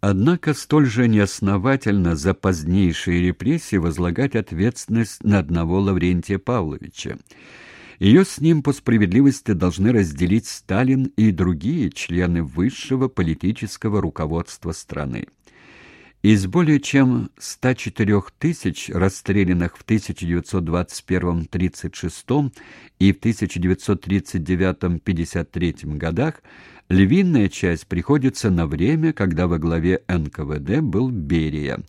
Однако столь же неосновательно за позднейшие репрессии возлагать ответственность на одного Лаврентия Павловича. Ее с ним по справедливости должны разделить Сталин и другие члены высшего политического руководства страны. Из более чем 104 тысяч расстрелянных в 1921-36 и в 1939-53 годах львиная часть приходится на время, когда во главе НКВД был Берия.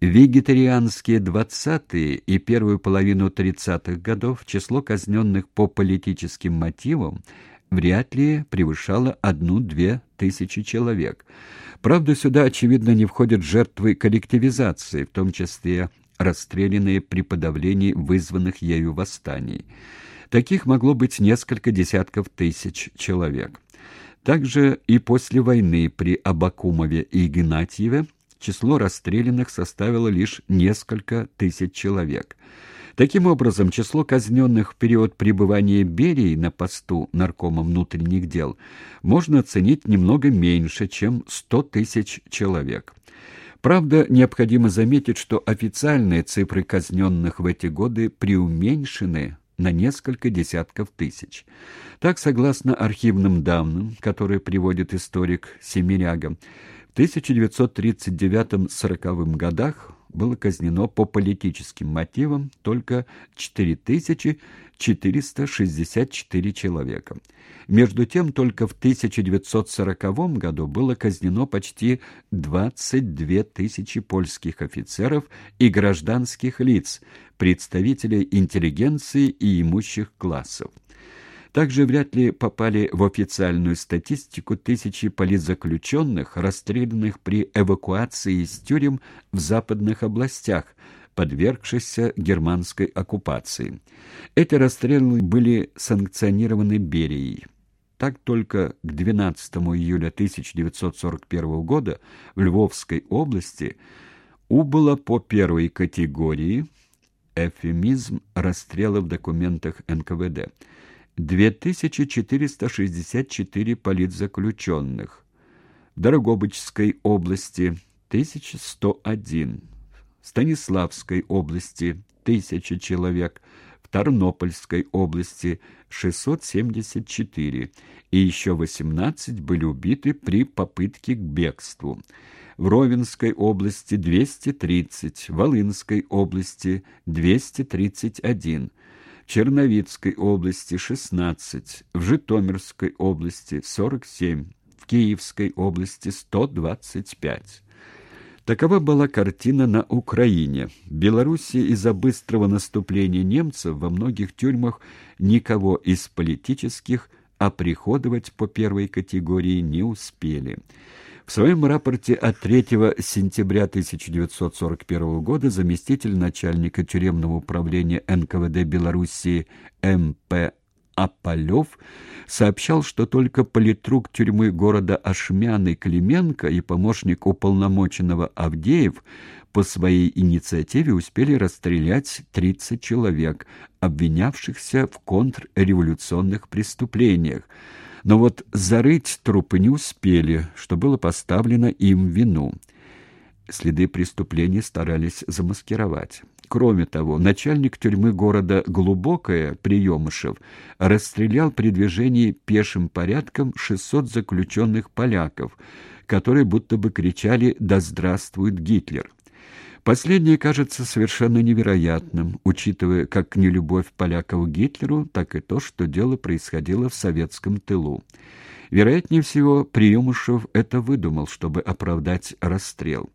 Вегетарианские 20-е и первую половину 30-х годов число казненных по политическим мотивам вряд ли превышало одну-две тысячи человек – Правда, сюда, очевидно, не входят жертвы коллективизации, в том числе расстрелянные при подавлении вызванных ею восстаний. Таких могло быть несколько десятков тысяч человек. Также и после войны при Абакумове и Игнатьеве число расстрелянных составило лишь несколько тысяч человек – Таким образом, число казненных в период пребывания Берии на посту наркома внутренних дел можно оценить немного меньше, чем 100 тысяч человек. Правда, необходимо заметить, что официальные цифры казненных в эти годы преуменьшены на несколько десятков тысяч. Так, согласно архивным данным, которые приводит историк Семиряга, в 1939-40 годах было казнено по политическим мотивам только 4464 человека. Между тем, только в 1940 году было казнено почти 22 тысячи польских офицеров и гражданских лиц, представителей интеллигенции и имущих классов. Также вряд ли попали в официальную статистику тысячи политзаключенных, расстрелянных при эвакуации из тюрем в западных областях, подвергшихся германской оккупации. Эти расстрелы были санкционированы Берией. Так только к 12 июля 1941 года в Львовской области убыло по первой категории эфемизм расстрела в документах НКВД – 2464 политзаключенных. В Дорогобычской области 1101. В Станиславской области 1000 человек. В Тарнопольской области 674. И еще 18 были убиты при попытке к бегству. В Ровенской области 230, в Волынской области 231, Черновицкой области 16, в Житомирской области 47, в Киевской области 125. Такова была картина на Украине. В Белоруссии из-за быстрого наступления немцев во многих тюрьмах никого из политических оприходовать по первой категории не успели. В своем рапорте от 3 сентября 1941 года заместитель начальника тюремного управления НКВД Белоруссии М.П. Аполев сообщал, что только политрук тюрьмы города Ашмяны Клименко и помощник уполномоченного Авдеев по своей инициативе успели расстрелять 30 человек, обвинявшихся в контрреволюционных преступлениях, но вот зарыть трупы не успели, что было поставлено им вину. Следы преступления старались замаскировать. Кроме того, начальник тюрьмы города Глубокое, Приемышев, расстрелял при движении пешим порядком 600 заключенных поляков, которые будто бы кричали «Да здравствует Гитлер!». Последнее кажется совершенно невероятным, учитывая как нелюбовь поляков к Гитлеру, так и то, что дело происходило в советском тылу. Вероятнее всего, Приемышев это выдумал, чтобы оправдать расстрел.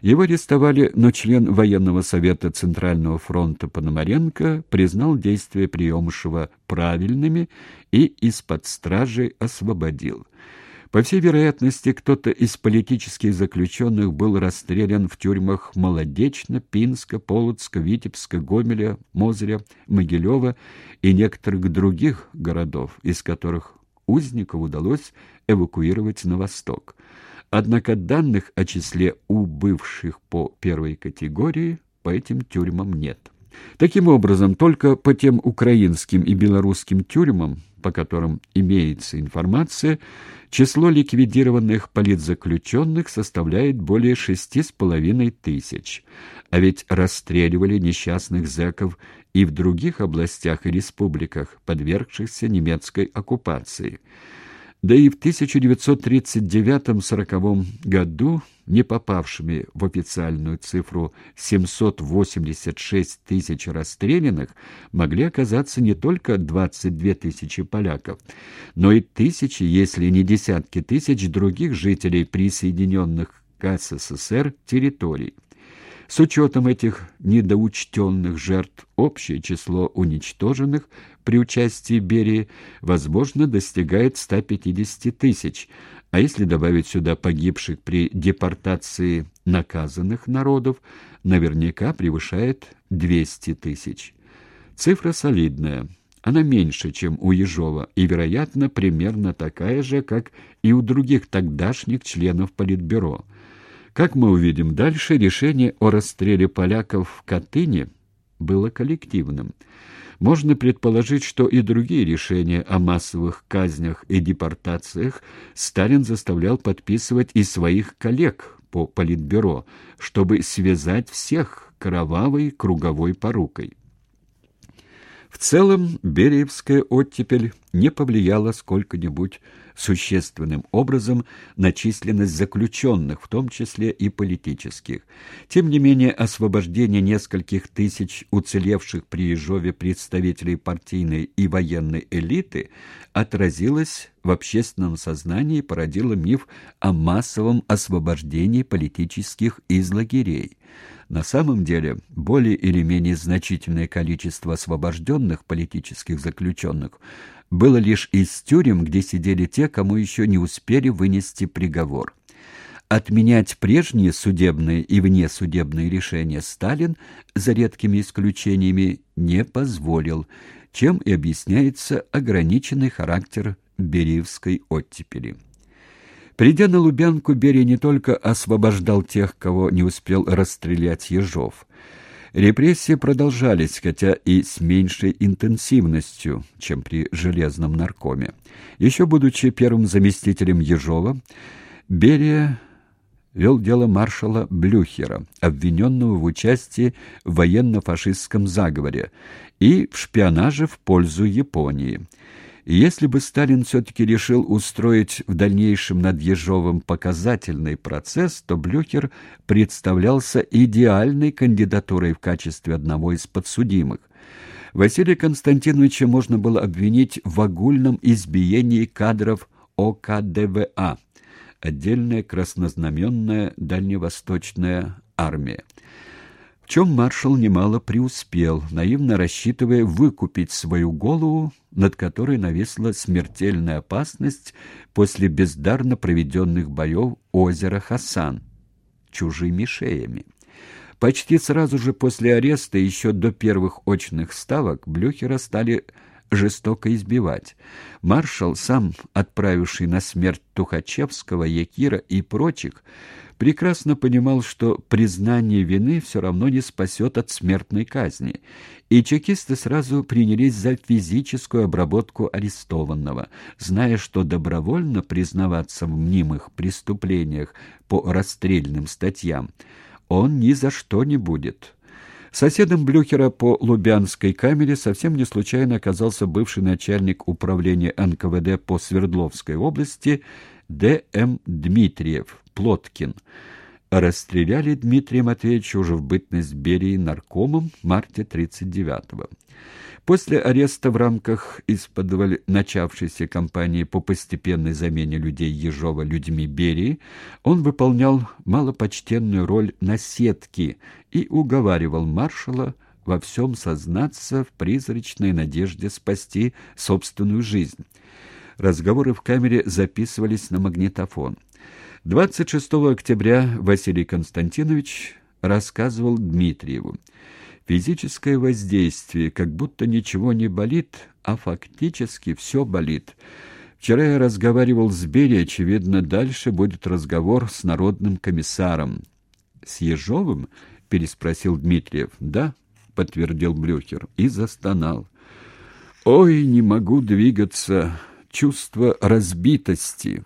Его арестовали, но член военного совета Центрального фронта Пономаренко признал действия Приемышева правильными и из-под стражи освободил. По всей вероятности, кто-то из политических заключенных был расстрелян в тюрьмах Молодечно, Пинска, Полоцка, Витебска, Гомеля, Мозыря, Могилева и некоторых других городов, из которых узников удалось эвакуировать на восток. Однако данных о числе убывших по первой категории по этим тюрьмам нет. Таким образом, только по тем украинским и белорусским тюрьмам, по которым имеется информация, число ликвидированных политзаключенных составляет более шести с половиной тысяч. А ведь расстреливали несчастных зэков и в других областях и республиках, подвергшихся немецкой оккупации. Да и в 1939-40 году не попавшими в официальную цифру 786 тысяч расстрелянных могли оказаться не только 22 тысячи поляков, но и тысячи, если не десятки тысяч других жителей присоединенных к СССР территорий. С учетом этих недоучтенных жертв общее число уничтоженных при участии Берии, возможно, достигает 150 тысяч, а если добавить сюда погибших при депортации наказанных народов, наверняка превышает 200 тысяч. Цифра солидная. Она меньше, чем у Ежова, и, вероятно, примерно такая же, как и у других тогдашних членов Политбюро. Как мы увидим дальше, решение о расстреле поляков в Катыни было коллективным. Можно предположить, что и другие решения о массовых казнях и депортациях Сталин заставлял подписывать и своих коллег по Политбюро, чтобы связать всех кровавой круговой порукой. В целом, Бериевская оттепель не повлияла сколько-нибудь существенным образом на численность заключенных, в том числе и политических. Тем не менее, освобождение нескольких тысяч уцелевших при Ежове представителей партийной и военной элиты отразилось в общественном сознании и породило миф о массовом освобождении политических из лагерей. На самом деле, более или менее значительное количество освобожденных политических заключенных было лишь из тюрем, где сидели те, кому еще не успели вынести приговор. Отменять прежние судебные и внесудебные решения Сталин, за редкими исключениями, не позволил, чем и объясняется ограниченный характер Бериевской оттепели. Придя на Лубянку, Берия не только освобождал тех, кого не успел расстрелять Ежов. Репрессии продолжались, хотя и с меньшей интенсивностью, чем при железном наркоме. Еще будучи первым заместителем Ежова, Берия вел дело маршала Блюхера, обвиненного в участии в военно-фашистском заговоре и в шпионаже в пользу Японии – если бы Сталин все-таки решил устроить в дальнейшем над Ежовым показательный процесс, то Блюхер представлялся идеальной кандидатурой в качестве одного из подсудимых. Василия Константиновича можно было обвинить в огульном избиении кадров ОКДВА, отдельная краснознаменная дальневосточная армия чем маршал немало преуспел, наивно рассчитывая выкупить свою голову, над которой нависла смертельная опасность после бездарно проведенных боев озера Хасан чужими шеями. Почти сразу же после ареста, еще до первых очных ставок, Блюхера стали жестоко избивать. Маршал, сам отправивший на смерть Тухачевского, Якира и прочих, прекрасно понимал, что признание вины все равно не спасет от смертной казни, и чекисты сразу принялись за физическую обработку арестованного, зная, что добровольно признаваться в мнимых преступлениях по расстрельным статьям он ни за что не будет. Соседом Блюхера по Лубянской камере совсем не случайно оказался бывший начальник управления НКВД по Свердловской области Д.М. Дмитриев, Плоткин. Расстреляли Дмитрия Матвеевича уже в бытность Берии наркомом в марте 39-го. После ареста в рамках из-под начавшейся кампании по постепенной замене людей Ежова людьми Берии он выполнял малопочтенную роль наседки и уговаривал маршала во всем сознаться в призрачной надежде спасти собственную жизнь. Разговоры в камере записывались на магнитофон. 26 октября Василий Константинович рассказывал Дмитриеву. Физическое воздействие, как будто ничего не болит, а фактически все болит. Вчера я разговаривал с Берией, очевидно, дальше будет разговор с народным комиссаром. «С Ежовым?» — переспросил Дмитриев. «Да, — подтвердил Блюхер и застонал. «Ой, не могу двигаться, чувство разбитости».